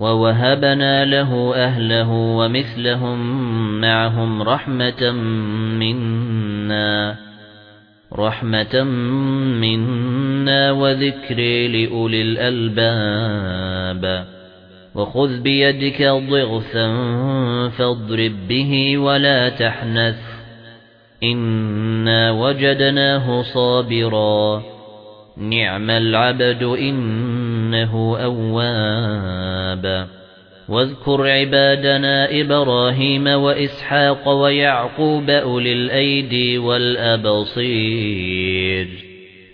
وَوَهَبْنَا لَهُ أَهْلَهُ وَمِثْلَهُم مَّعَهُمْ رَحْمَةً مِنَّا رَحْمَةً مِنَّا وَذِكْرًا لِأُولِي الْأَلْبَابِ وَخُذْ بِيَدِكَ ضِغْثًا فَاضْرِب بِّهِ وَلَا تَحْنَثْ إِنَّا وَجَدْنَاهُ صَابِرًا نِعْمَ الْعَبْدُ إِنَّهُ أَوَّابٌ. واذكر عبادنا إبراهيم وإسحاق ويعقوب أولي الأيدي والأبصير.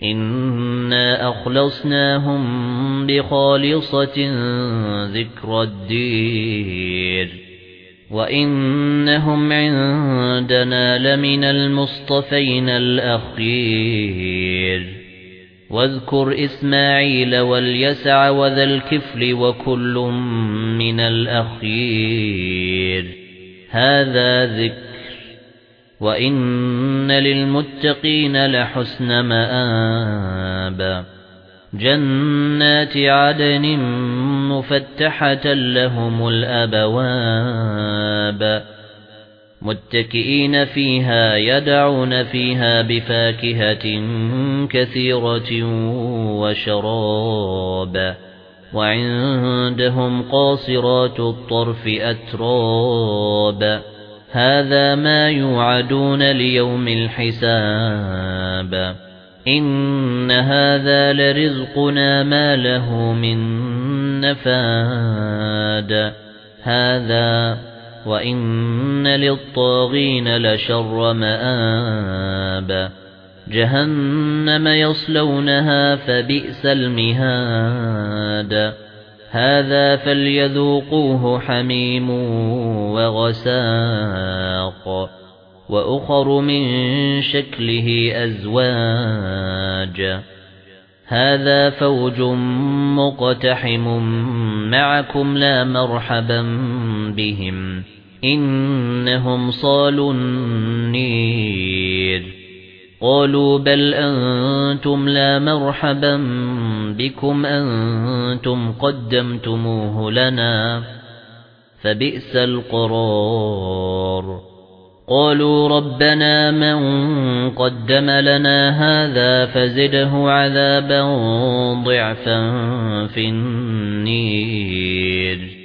إنا أخلصناهم بخالصة ذكر الدير وإنهم عندنا لمن المصطفين الأخير. واذكر إسماعيل واليسع وذا الكفل وكل من الأخير. هذا ذكر. وإن للمتقين لحسن مآب. جنات عدن مفتحة لهم الأبواب. متكئين فيها يدعون فيها بفاكهة كثيرة وشراب. وعندهم قاصرات الطرف أتراب. هذا ما يوعدون ليوم الحساب. إن هذا لرزقنا ما له من نفاد. هذا وَإِنَّ لِلطَّاغِينَ لَشَرَّ مَآبٍ جَهَنَّمَ يَصْلَوْنَهَا فَبِئْسَ الْمِهَادُ هَذَا فَلْيَذُوقُوهُ حَمِيمٌ وَغَسَّاقٌ وَأُخَرُ مِنْ شَكْلِهِ أَزْوَاجٌ هَذَا فَوْجٌ مُقْتَحِمٌ مَعَكُمْ لَا مَرْحَبًا بِهِمْ إِنَّهُمْ صَالُو النِّيرِ. قَالُوا بَلْ أَنْتُمْ لَا مَرْحَبًا بِكُمْ أَنْتُمْ قَدَّمْتُمُوهُ لَنَا فَبِئْسَ الْقَرَارُ. قَالُوا رَبَّنَا مَنْ قَدَّمَ لَنَا هَذَا فَزِدْهُ عَذَابًا ضِعْفًا فِي النِّيرِ.